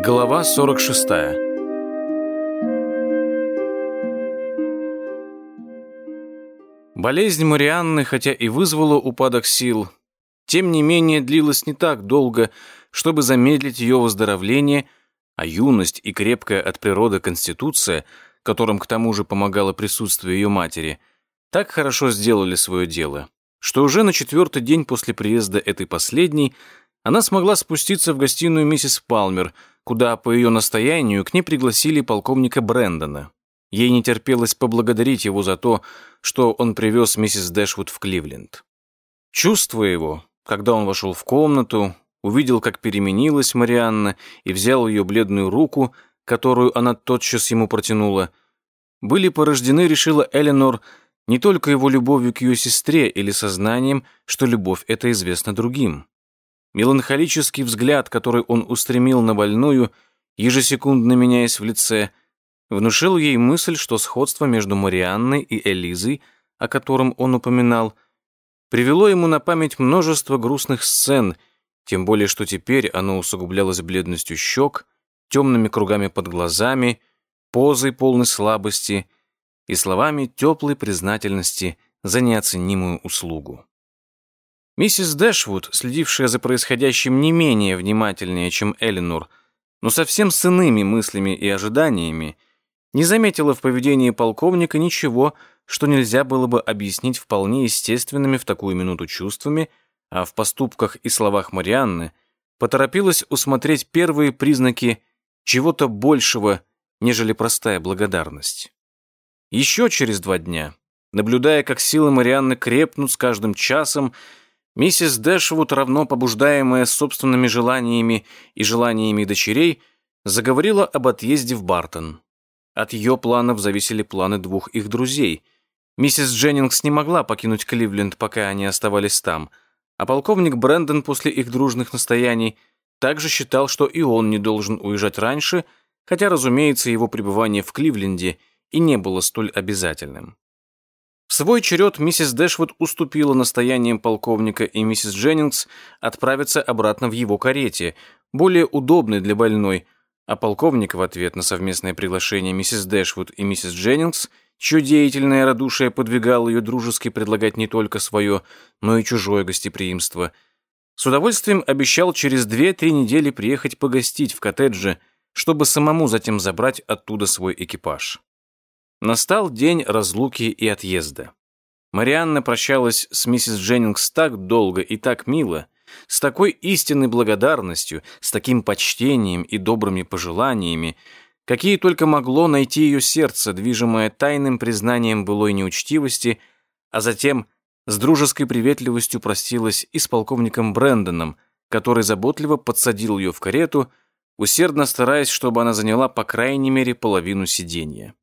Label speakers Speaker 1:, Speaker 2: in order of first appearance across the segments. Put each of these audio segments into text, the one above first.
Speaker 1: Глава 46 Болезнь Марианны, хотя и вызвала упадок сил, тем не менее длилась не так долго, чтобы замедлить ее выздоровление, а юность и крепкая от природы конституция, которым к тому же помогало присутствие ее матери, так хорошо сделали свое дело, что уже на четвертый день после приезда этой последней она смогла спуститься в гостиную миссис Палмер, куда по ее настоянию к ней пригласили полковника Брэндона. Ей не терпелось поблагодарить его за то, что он привез миссис Дэшвуд в Кливленд. Чувство его, когда он вошел в комнату, увидел, как переменилась Марианна и взял ее бледную руку, которую она тотчас ему протянула, были порождены, решила Эленор, не только его любовью к ее сестре или сознанием, что любовь эта известна другим. Меланхолический взгляд, который он устремил на больную, ежесекундно меняясь в лице, внушил ей мысль, что сходство между Марианной и Элизой, о котором он упоминал, привело ему на память множество грустных сцен, тем более что теперь оно усугублялось бледностью щек, темными кругами под глазами, позой полной слабости и словами теплой признательности за неоценимую услугу. Миссис Дэшвуд, следившая за происходящим не менее внимательнее, чем Эленор, но совсем с иными мыслями и ожиданиями, не заметила в поведении полковника ничего, что нельзя было бы объяснить вполне естественными в такую минуту чувствами, а в поступках и словах Марианны поторопилась усмотреть первые признаки чего-то большего, нежели простая благодарность. Еще через два дня, наблюдая, как силы Марианны крепнут с каждым часом, Миссис Дэшвуд, равно побуждаемая собственными желаниями и желаниями дочерей, заговорила об отъезде в Бартон. От ее планов зависели планы двух их друзей. Миссис Дженнингс не могла покинуть Кливленд, пока они оставались там, а полковник Брэндон после их дружных настояний также считал, что и он не должен уезжать раньше, хотя, разумеется, его пребывание в Кливленде и не было столь обязательным. В свой черед миссис Дэшвуд уступила настояниям полковника и миссис Дженнингс отправиться обратно в его карете, более удобной для больной, а полковник в ответ на совместное приглашение миссис Дэшвуд и миссис Дженнингс, чье деятельное радушие подвигало ее дружески предлагать не только свое, но и чужое гостеприимство, с удовольствием обещал через две-три недели приехать погостить в коттедже, чтобы самому затем забрать оттуда свой экипаж. Настал день разлуки и отъезда. Марианна прощалась с миссис Дженнингс так долго и так мило, с такой истинной благодарностью, с таким почтением и добрыми пожеланиями, какие только могло найти ее сердце, движимое тайным признанием былой неучтивости, а затем с дружеской приветливостью простилась и с полковником Брэндоном, который заботливо подсадил ее в карету, усердно стараясь, чтобы она заняла по крайней мере половину сиденья.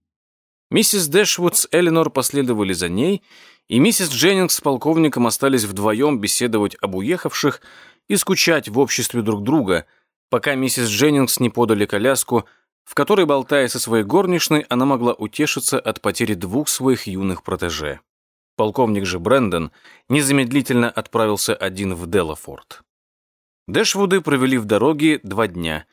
Speaker 1: Миссис Дэшвуд с Эленор последовали за ней, и миссис Дженнингс с полковником остались вдвоем беседовать об уехавших и скучать в обществе друг друга, пока миссис Дженнингс не подали коляску, в которой, болтая со своей горничной, она могла утешиться от потери двух своих юных протеже. Полковник же Брэндон незамедлительно отправился один в Делафорд. Дэшвуды провели в дороге два дня,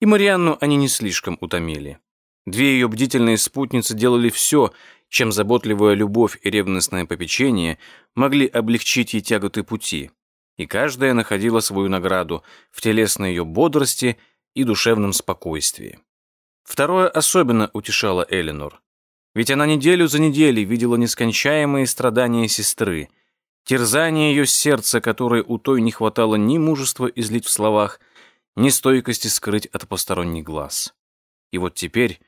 Speaker 1: и Марианну они не слишком утомили. Две ее бдительные спутницы делали все, чем заботливая любовь и ревностное попечение могли облегчить ей тяготы пути, и каждая находила свою награду в телесной ее бодрости и душевном спокойствии. Второе особенно утешало Эленор. Ведь она неделю за неделей видела нескончаемые страдания сестры, терзание ее сердца, которое у той не хватало ни мужества излить в словах, ни стойкости скрыть от посторонних глаз. И вот теперь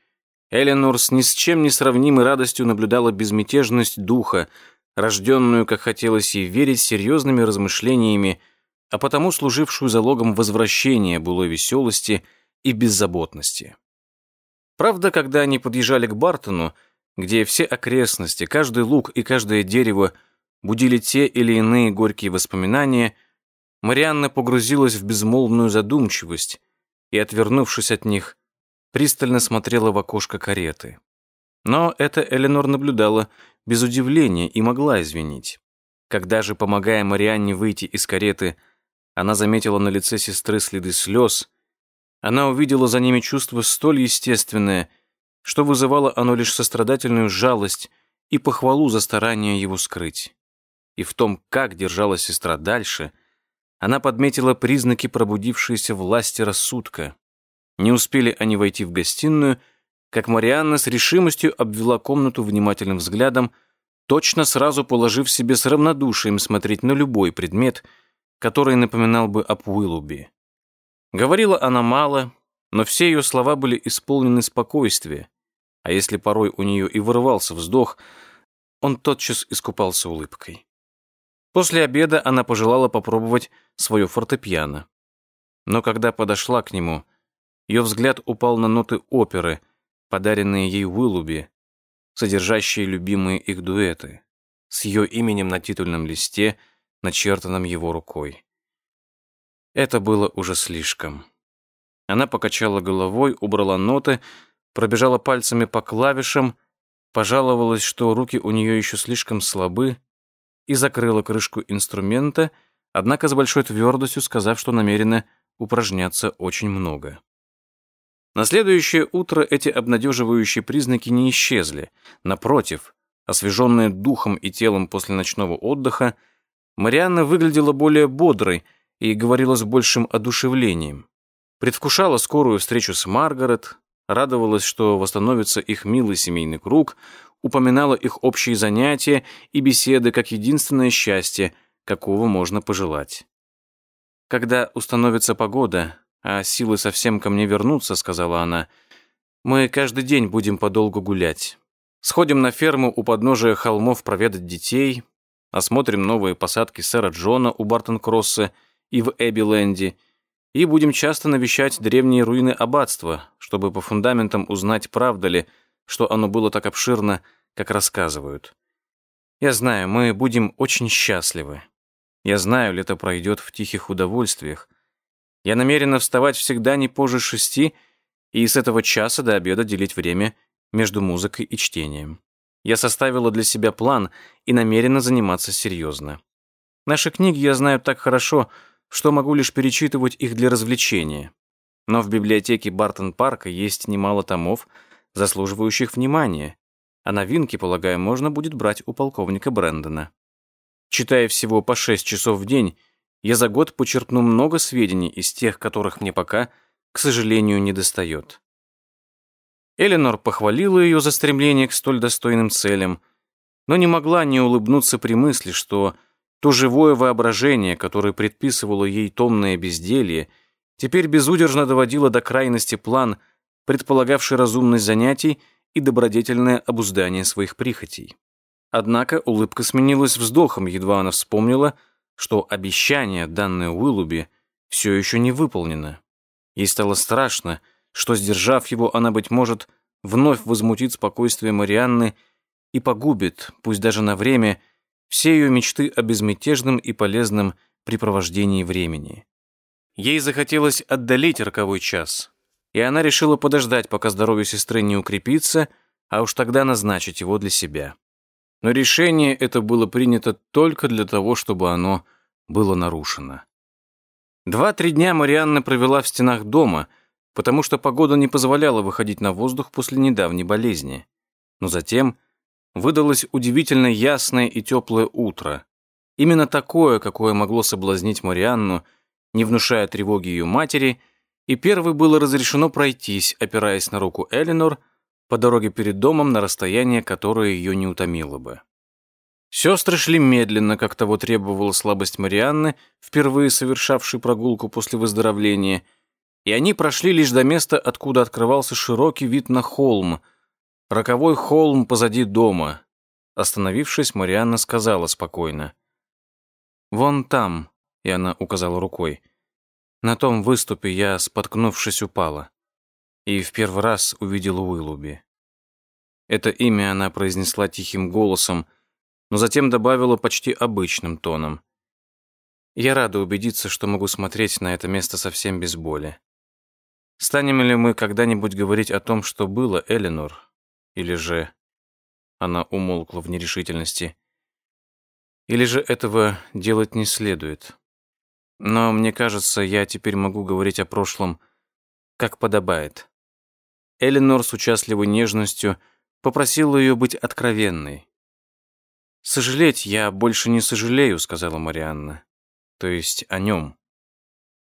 Speaker 1: Эленор с ни с чем не сравнимой радостью наблюдала безмятежность духа, рожденную, как хотелось ей верить, серьезными размышлениями, а потому служившую залогом возвращения былой веселости и беззаботности. Правда, когда они подъезжали к Бартону, где все окрестности, каждый луг и каждое дерево будили те или иные горькие воспоминания, Марианна погрузилась в безмолвную задумчивость и, отвернувшись от них, пристально смотрела в окошко кареты. Но это Эленор наблюдала без удивления и могла извинить. Когда же, помогая Марианне выйти из кареты, она заметила на лице сестры следы слез, Она увидела за ними чувство столь естественное, что вызывало оно лишь сострадательную жалость и похвалу за старание его скрыть. И в том, как держалась сестра дальше, она подметила признаки пробудившейся власти рассудка. Не успели они войти в гостиную, как Марианна с решимостью обвела комнату внимательным взглядом, точно сразу положив себе с равнодушием смотреть на любой предмет, который напоминал бы об Уиллуби. Говорила она мало, но все ее слова были исполнены спокойствия, а если порой у нее и вырывался вздох, он тотчас искупался улыбкой. После обеда она пожелала попробовать свое фортепиано. Но когда подошла к нему, ее взгляд упал на ноты оперы, подаренные ей Уиллуби, содержащие любимые их дуэты, с ее именем на титульном листе, начертанном его рукой. Это было уже слишком. Она покачала головой, убрала ноты, пробежала пальцами по клавишам, пожаловалась, что руки у нее еще слишком слабы, и закрыла крышку инструмента, однако с большой твердостью сказав, что намерена упражняться очень много. На следующее утро эти обнадеживающие признаки не исчезли. Напротив, освеженная духом и телом после ночного отдыха, Марианна выглядела более бодрой и говорила с большим одушевлением. Предвкушала скорую встречу с Маргарет, радовалась, что восстановится их милый семейный круг, упоминала их общие занятия и беседы как единственное счастье, какого можно пожелать. Когда установится погода, а силы совсем ко мне вернутся, сказала она, мы каждый день будем подолгу гулять. Сходим на ферму у подножия холмов проведать детей, осмотрим новые посадки сэра Джона у Бартон-Кросса и в Эбби-Ленде, и будем часто навещать древние руины аббатства, чтобы по фундаментам узнать, правда ли, что оно было так обширно, как рассказывают. Я знаю, мы будем очень счастливы. Я знаю, лето пройдет в тихих удовольствиях, я намерена вставать всегда не позже шести и с этого часа до обеда делить время между музыкой и чтением. Я составила для себя план и намерена заниматься серьезно. Наши книги я знаю так хорошо, что могу лишь перечитывать их для развлечения. Но в библиотеке Бартон-парка есть немало томов, заслуживающих внимания, а новинки, полагаю, можно будет брать у полковника Брэндона. Читая всего по шесть часов в день, я за год почерпну много сведений из тех, которых мне пока, к сожалению, не достает. Эленор похвалила ее за стремление к столь достойным целям, но не могла не улыбнуться при мысли, что то живое воображение, которое предписывало ей томное безделье, теперь безудержно доводило до крайности план, предполагавший разумность занятий и добродетельное обуздание своих прихотей. Однако улыбка сменилась вздохом, едва она вспомнила, что обещание, данное Уиллуби, все еще не выполнено. Ей стало страшно, что, сдержав его, она, быть может, вновь возмутит спокойствие Марианны и погубит, пусть даже на время, все ее мечты о безмятежном и полезном препровождении времени. Ей захотелось отдалить роковой час, и она решила подождать, пока здоровье сестры не укрепится, а уж тогда назначить его для себя но решение это было принято только для того, чтобы оно было нарушено. Два-три дня Марианна провела в стенах дома, потому что погода не позволяла выходить на воздух после недавней болезни. Но затем выдалось удивительно ясное и теплое утро. Именно такое, какое могло соблазнить Марианну, не внушая тревоги ее матери, и первой было разрешено пройтись, опираясь на руку Эленор, по дороге перед домом на расстояние, которое ее не утомило бы. Сестры шли медленно, как того требовала слабость Марианны, впервые совершавшей прогулку после выздоровления, и они прошли лишь до места, откуда открывался широкий вид на холм, роковой холм позади дома. Остановившись, Марианна сказала спокойно. «Вон там», — и она указала рукой, — «на том выступе я, споткнувшись, упала и в первый раз увидела Уиллуби. Это имя она произнесла тихим голосом, но затем добавила почти обычным тоном. «Я рада убедиться, что могу смотреть на это место совсем без боли. Станем ли мы когда-нибудь говорить о том, что было, Эленор? Или же...» Она умолкла в нерешительности. «Или же этого делать не следует? Но мне кажется, я теперь могу говорить о прошлом как подобает. Эленор с участливой нежностью попросила ее быть откровенной. «Сожалеть я больше не сожалею», — сказала Марианна. «То есть о нем.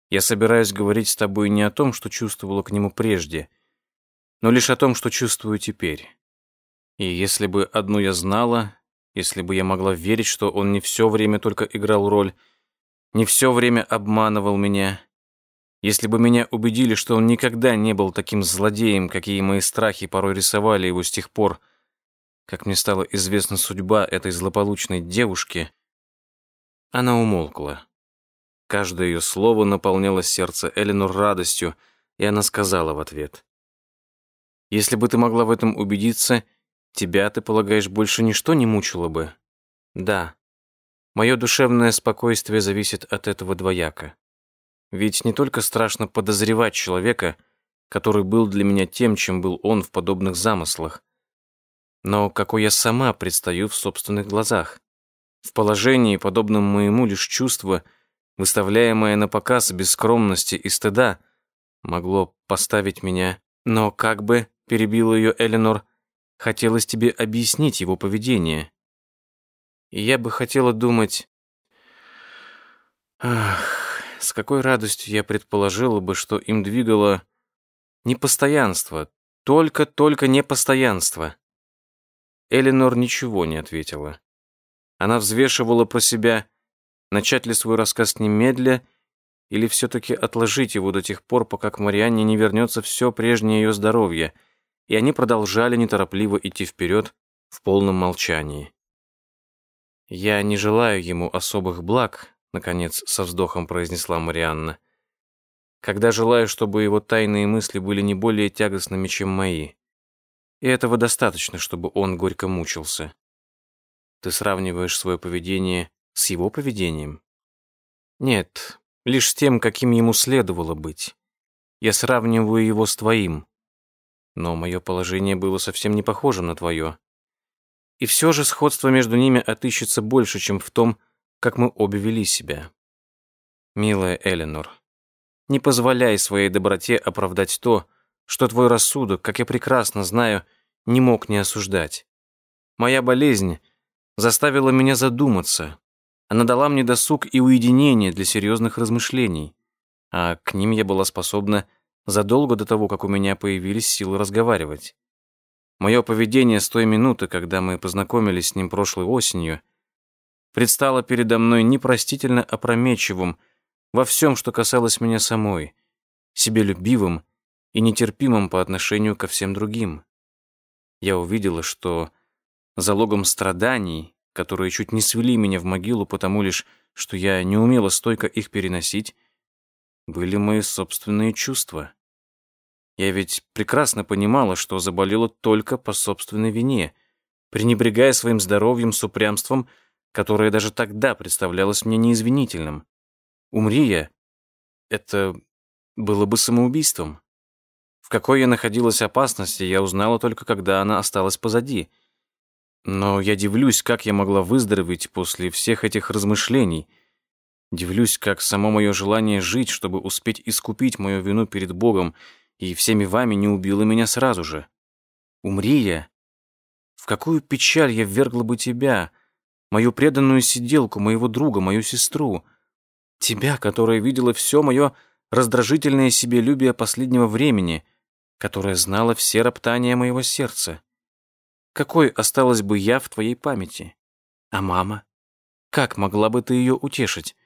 Speaker 1: Я собираюсь говорить с тобой не о том, что чувствовала к нему прежде, но лишь о том, что чувствую теперь. И если бы одну я знала, если бы я могла верить, что он не все время только играл роль, не все время обманывал меня, если бы меня убедили, что он никогда не был таким злодеем, какие мои страхи порой рисовали его с тех пор, как мне стала известна судьба этой злополучной девушки, она умолкла. Каждое ее слово наполняло сердце Эленор радостью, и она сказала в ответ. «Если бы ты могла в этом убедиться, тебя, ты полагаешь, больше ничто не мучило бы?» «Да. Мое душевное спокойствие зависит от этого двояка. Ведь не только страшно подозревать человека, который был для меня тем, чем был он в подобных замыслах, но какой я сама предстаю в собственных глазах. В положении, подобном моему, лишь чувство, выставляемое на показ без скромности и стыда, могло поставить меня. Но как бы, перебила ее Эленор, хотелось тебе объяснить его поведение. И я бы хотела думать... Ах, с какой радостью я предположила бы, что им двигало непостоянство, только-только непостоянство. Эленор ничего не ответила. Она взвешивала про себя, начать ли свой рассказ немедля или все-таки отложить его до тех пор, пока к Марианне не вернется все прежнее ее здоровье, и они продолжали неторопливо идти вперед в полном молчании. «Я не желаю ему особых благ», — наконец со вздохом произнесла Марианна, «когда желаю, чтобы его тайные мысли были не более тягостными, чем мои. И этого достаточно, чтобы он горько мучился. Ты сравниваешь свое поведение с его поведением? Нет, лишь с тем, каким ему следовало быть. Я сравниваю его с твоим. Но мое положение было совсем не похоже на твое. И все же сходство между ними отыщется больше, чем в том, как мы обе вели себя. Милая Эленор, не позволяй своей доброте оправдать то, что твой рассудок, как я прекрасно знаю, не мог не осуждать. Моя болезнь заставила меня задуматься. Она дала мне досуг и уединение для серьезных размышлений, а к ним я была способна задолго до того, как у меня появились силы разговаривать. Мое поведение с той минуты, когда мы познакомились с ним прошлой осенью, предстало передо мной непростительно опрометчивым во всем, что касалось меня самой, себелюбивым и нетерпимым по отношению ко всем другим. Я увидела, что залогом страданий, которые чуть не свели меня в могилу потому лишь, что я не умела стойко их переносить, были мои собственные чувства. Я ведь прекрасно понимала, что заболела только по собственной вине, пренебрегая своим здоровьем с упрямством, которое даже тогда представлялось мне неизвинительным. Умри я, это было бы самоубийством. В какой я находилась опасности, я узнала только, когда она осталась позади. Но я дивлюсь, как я могла выздороветь после всех этих размышлений. Дивлюсь, как само мое желание жить, чтобы успеть искупить мою вину перед Богом и всеми вами, не убило меня сразу же. Умри я. В какую печаль я ввергла бы тебя, мою преданную сиделку, моего друга, мою сестру, тебя, которая видела все мое раздражительное себелюбие последнего времени — которая знала все роптания моего сердца. Какой осталась бы я в твоей памяти? А мама? Как могла бы ты ее утешить?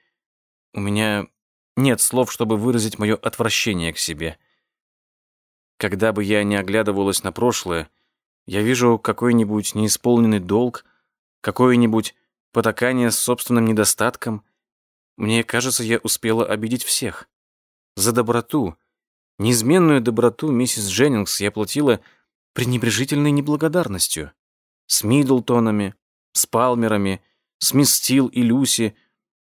Speaker 1: У меня нет слов, чтобы выразить мое отвращение к себе. Когда бы я не оглядывалась на прошлое, я вижу какой-нибудь неисполненный долг, какое-нибудь потакание с собственным недостатком. Мне кажется, я успела обидеть всех. За доброту — Неизменную доброту миссис Дженнингс я платила пренебрежительной неблагодарностью. С Миддлтонами, с Палмерами, с мисс Стил и Люси,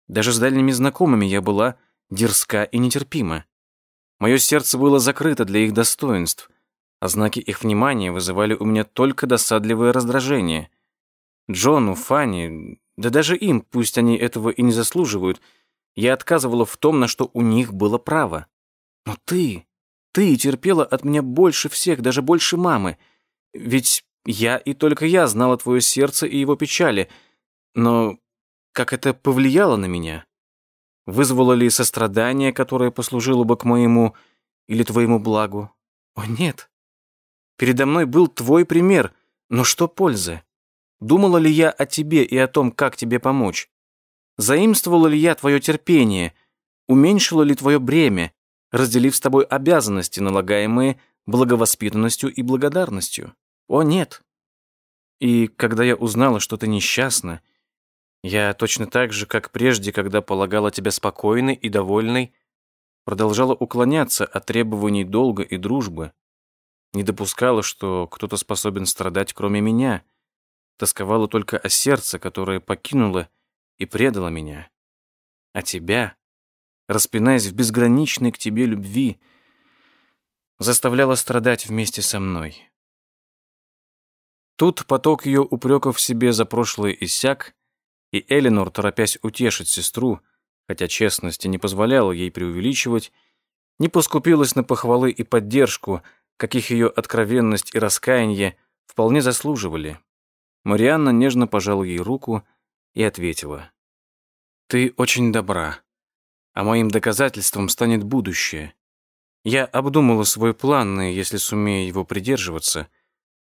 Speaker 1: даже с дальними знакомыми я была дерзка и нетерпима. Мое сердце было закрыто для их достоинств, а знаки их внимания вызывали у меня только досадливое раздражение. Джону, Фанни, да даже им, пусть они этого и не заслуживают, я отказывала в том, на что у них было право. Но ты, Ты терпела от меня больше всех, даже больше мамы. Ведь я и только я знала твое сердце и его печали. Но как это повлияло на меня? Вызвало ли сострадание, которое послужило бы к моему или твоему благу? О, нет. Передо мной был твой пример, но что пользы? Думала ли я о тебе и о том, как тебе помочь? Заимствовала ли я твое терпение? Уменьшила ли твое бремя, разделив с тобой обязанности, налагаемые благовоспитанностью и благодарностью? О, нет. И когда я узнала, что ты несчастна, я точно так же, как прежде, когда полагала тебя спокойной и довольной, продолжала уклоняться от требований долга и дружбы, не допускала, что кто-то способен страдать, кроме меня, тосковала только о сердце, которое покинуло и предало меня. А тебя, распинаясь в безграничной к тебе любви, заставляла страдать вместе со мной. Тут поток ее упреков себе за прошлое иссяк, и Эленор, торопясь утешить сестру, хотя честности не позволяла ей преувеличивать, не поскупилась на похвалы и поддержку, каких ее откровенность и раскаяние вполне заслуживали. Марианна нежно пожала ей руку и ответила. «Ты очень добра, а моим доказательством станет будущее. Я обдумала свой план, и если сумею его придерживаться,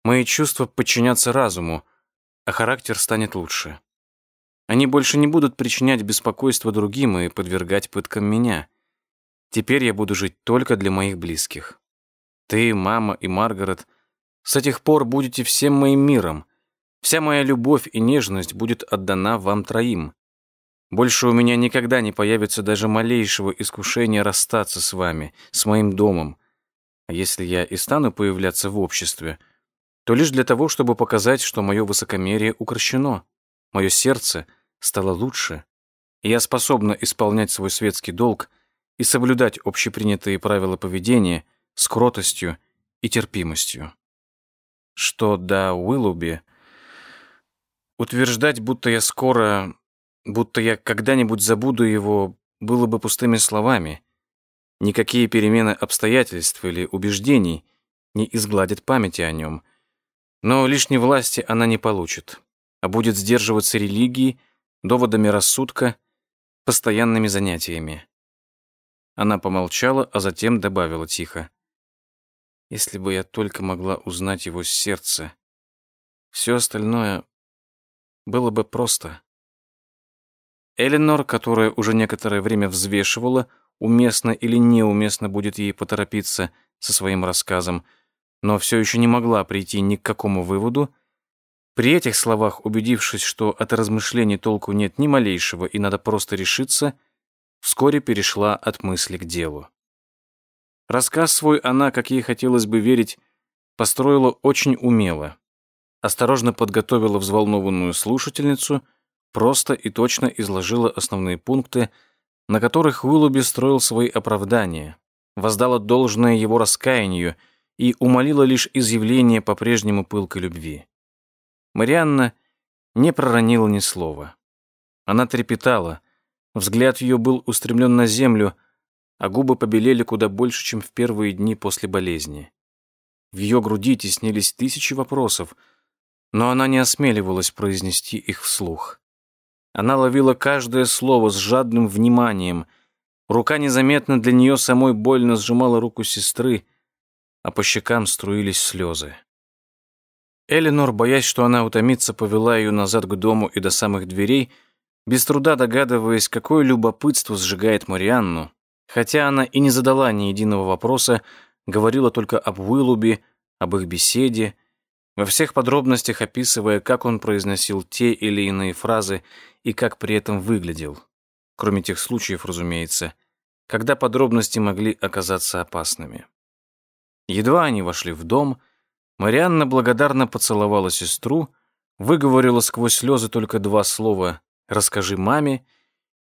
Speaker 1: мои чувства подчинятся разуму, а характер станет лучше. Они больше не будут причинять беспокойство другим и подвергать пыткам меня. Теперь я буду жить только для моих близких. Ты, мама и Маргарет с этих пор будете всем моим миром. Вся моя любовь и нежность будет отдана вам троим. Больше у меня никогда не появится даже малейшего искушения расстаться с вами, с моим домом. А если я и стану появляться в обществе, то лишь для того, чтобы показать, что мое высокомерие укращено. Мое сердце стало лучше, и я способна исполнять свой светский долг и соблюдать общепринятые правила поведения с кротостью и терпимостью. Что до Уиллуби, утверждать, будто я скоро, будто я когда-нибудь забуду его, было бы пустыми словами. Никакие перемены обстоятельств или убеждений не изгладят памяти о нем. Но лишней власти она не получит, а будет сдерживаться религией доводами рассудка, постоянными занятиями. Она помолчала, а затем добавила тихо. «Если бы я только могла узнать его сердце, все остальное было бы просто». Эленор, которая уже некоторое время взвешивала, уместно или неуместно будет ей поторопиться со своим рассказом, но все еще не могла прийти ни к какому выводу, при этих словах, убедившись, что от размышлений толку нет ни малейшего и надо просто решиться, вскоре перешла от мысли к делу. Рассказ свой она, как ей хотелось бы верить, построила очень умело. Осторожно подготовила взволнованную слушательницу, просто и точно изложила основные пункты, на которых Уиллуби строил свои оправдания, воздала должное его раскаянию и умолила лишь изъявление по-прежнему пылкой любви. Марианна не проронила ни слова. Она трепетала, взгляд ее был устремлен на землю, а губы побелели куда больше, чем в первые дни после болезни. В ее груди теснились тысячи вопросов, но она не осмеливалась произнести их вслух. Она ловила каждое слово с жадным вниманием. Рука незаметно для нее самой больно сжимала руку сестры, а по щекам струились слезы. Эленор, боясь, что она утомится, повела ее назад к дому и до самых дверей, без труда догадываясь, какое любопытство сжигает Марианну, хотя она и не задала ни единого вопроса, говорила только об Уиллубе, об их беседе, во всех подробностях описывая, как он произносил те или иные фразы и как при этом выглядел. Кроме тех случаев, разумеется, когда подробности могли оказаться опасными. Едва они вошли в дом — Марианна благодарно поцеловала сестру, выговорила сквозь слезы только два слова «расскажи маме»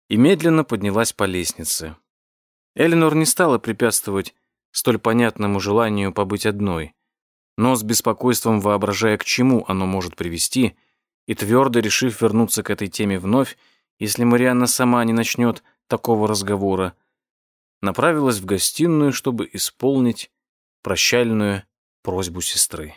Speaker 1: и медленно поднялась по лестнице. Эленор не стала препятствовать столь понятному желанию побыть одной, но с беспокойством воображая, к чему оно может привести, и твердо решив вернуться к этой теме вновь, если Марианна сама не начнет такого разговора, направилась в гостиную, чтобы исполнить прощальную просьбу сестры.